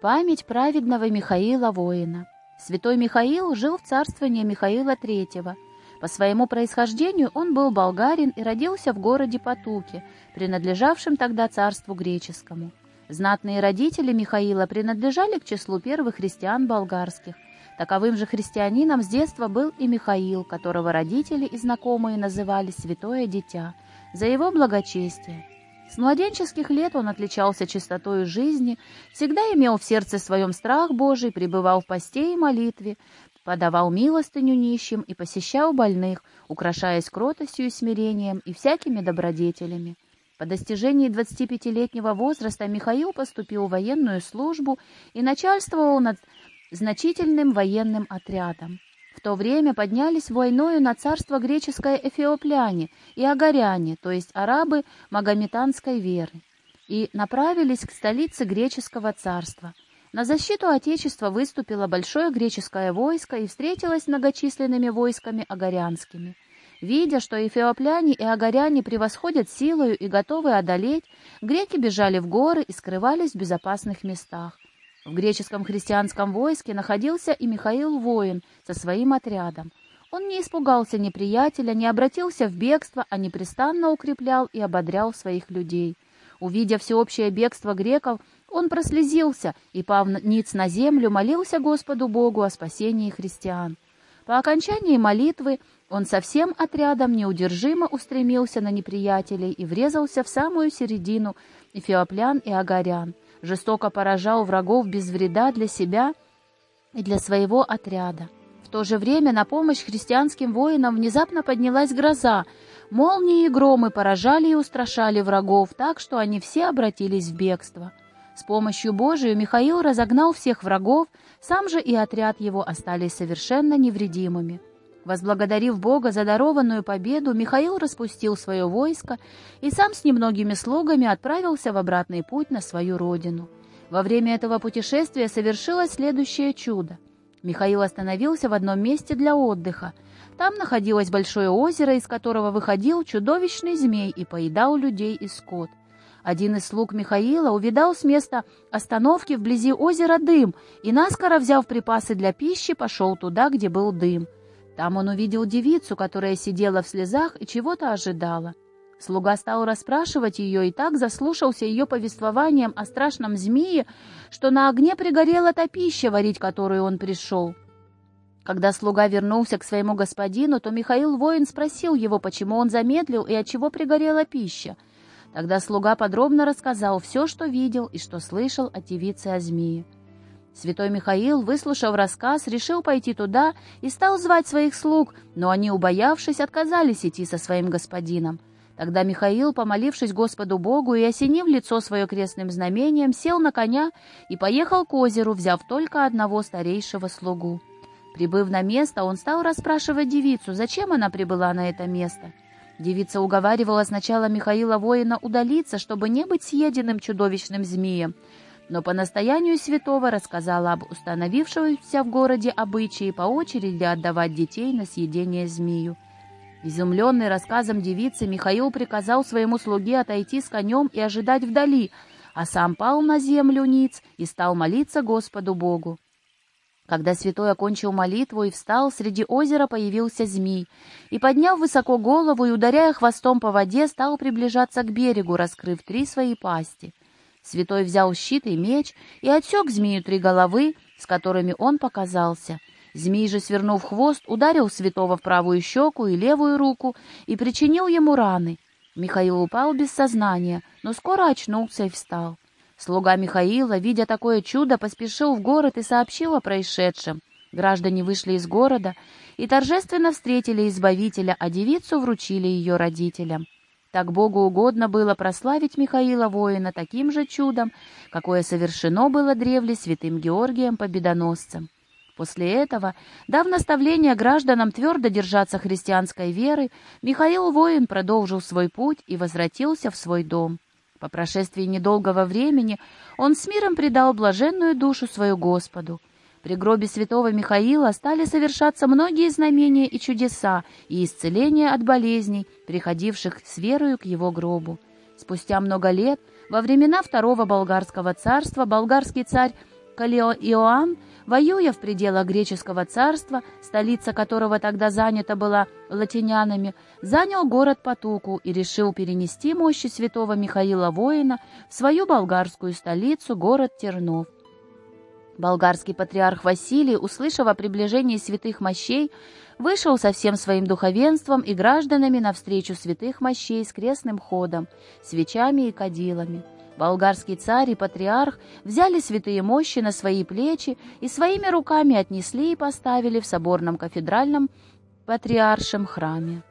Память праведного Михаила воина. Святой Михаил жил в царствовании Михаила III. По своему происхождению он был болгарин и родился в городе Патуке, принадлежавшем тогда царству греческому. Знатные родители Михаила принадлежали к числу первых христиан болгарских. Таковым же христианином с детства был и Михаил, которого родители и знакомые называли «святое дитя» за его благочестие. С младенческих лет он отличался чистотой жизни, всегда имел в сердце своем страх Божий, пребывал в посте и молитве, подавал милостыню нищим и посещал больных, украшаясь кротостью и смирением и всякими добродетелями. По достижении 25-летнего возраста Михаил поступил в военную службу и начальствовал над значительным военным отрядом. В то время поднялись войною на царство греческое эфиопляне и агаряне, то есть арабы магометанской веры, и направились к столице греческого царства. На защиту Отечества выступило большое греческое войско и встретилось многочисленными войсками агарянскими. Видя, что эфиопляне и агаряне превосходят силою и готовы одолеть, греки бежали в горы и скрывались в безопасных местах. В греческом христианском войске находился и Михаил Воин со своим отрядом. Он не испугался неприятеля, не обратился в бегство, а непрестанно укреплял и ободрял своих людей. Увидя всеобщее бегство греков, он прослезился и, пав ниц на землю, молился Господу Богу о спасении христиан. По окончании молитвы он со всем отрядом неудержимо устремился на неприятелей и врезался в самую середину эфиоплян и агарян жестоко поражал врагов без вреда для себя и для своего отряда. В то же время на помощь христианским воинам внезапно поднялась гроза. Молнии и громы поражали и устрашали врагов так, что они все обратились в бегство. С помощью Божией Михаил разогнал всех врагов, сам же и отряд его остались совершенно невредимыми. Возблагодарив Бога за дарованную победу, Михаил распустил свое войско и сам с немногими слугами отправился в обратный путь на свою родину. Во время этого путешествия совершилось следующее чудо. Михаил остановился в одном месте для отдыха. Там находилось большое озеро, из которого выходил чудовищный змей и поедал людей и скот. Один из слуг Михаила увидал с места остановки вблизи озера дым и, наскоро взяв припасы для пищи, пошел туда, где был дым. Там он увидел девицу, которая сидела в слезах и чего-то ожидала. Слуга стал расспрашивать ее и так заслушался ее повествованием о страшном змее, что на огне пригорела та пища, варить которую он пришел. Когда слуга вернулся к своему господину, то Михаил воин спросил его, почему он замедлил и от чего пригорела пища. Тогда слуга подробно рассказал все, что видел и что слышал от девицы о змее. Святой Михаил, выслушав рассказ, решил пойти туда и стал звать своих слуг, но они, убоявшись, отказались идти со своим господином. Тогда Михаил, помолившись Господу Богу и осенив лицо свое крестным знамением, сел на коня и поехал к озеру, взяв только одного старейшего слугу. Прибыв на место, он стал расспрашивать девицу, зачем она прибыла на это место. Девица уговаривала сначала Михаила воина удалиться, чтобы не быть съеденным чудовищным змеем, но по настоянию святого рассказала об установившемся в городе обычае по очереди отдавать детей на съедение змею. Изумленный рассказом девицы, Михаил приказал своему слуге отойти с конем и ожидать вдали, а сам пал на землю ниц и стал молиться Господу Богу. Когда святой окончил молитву и встал, среди озера появился змей, и, подняв высоко голову и ударяя хвостом по воде, стал приближаться к берегу, раскрыв три свои пасти. Святой взял щит и меч и отсек змею три головы, с которыми он показался. Змей же, свернув хвост, ударил святого в правую щеку и левую руку и причинил ему раны. Михаил упал без сознания, но скоро очнулся и встал. Слуга Михаила, видя такое чудо, поспешил в город и сообщил о происшедшем. Граждане вышли из города и торжественно встретили Избавителя, а девицу вручили ее родителям. Так Богу угодно было прославить Михаила воина таким же чудом, какое совершено было древле святым Георгием Победоносцем. После этого, дав наставление гражданам твердо держаться христианской веры, Михаил воин продолжил свой путь и возвратился в свой дом. По прошествии недолгого времени он с миром предал блаженную душу свою Господу. При гробе святого Михаила стали совершаться многие знамения и чудеса и исцеления от болезней, приходивших с верою к его гробу. Спустя много лет, во времена второго болгарского царства, болгарский царь Калиоиоанн, воюя в пределах греческого царства, столица которого тогда занята была латинянами, занял город Патуку и решил перенести мощи святого Михаила воина в свою болгарскую столицу, город Тернов. Болгарский патриарх Василий, услышав о приближении святых мощей, вышел со всем своим духовенством и гражданами навстречу святых мощей с крестным ходом, свечами и кадилами. Болгарский царь и патриарх взяли святые мощи на свои плечи и своими руками отнесли и поставили в соборном кафедральном патриаршем храме.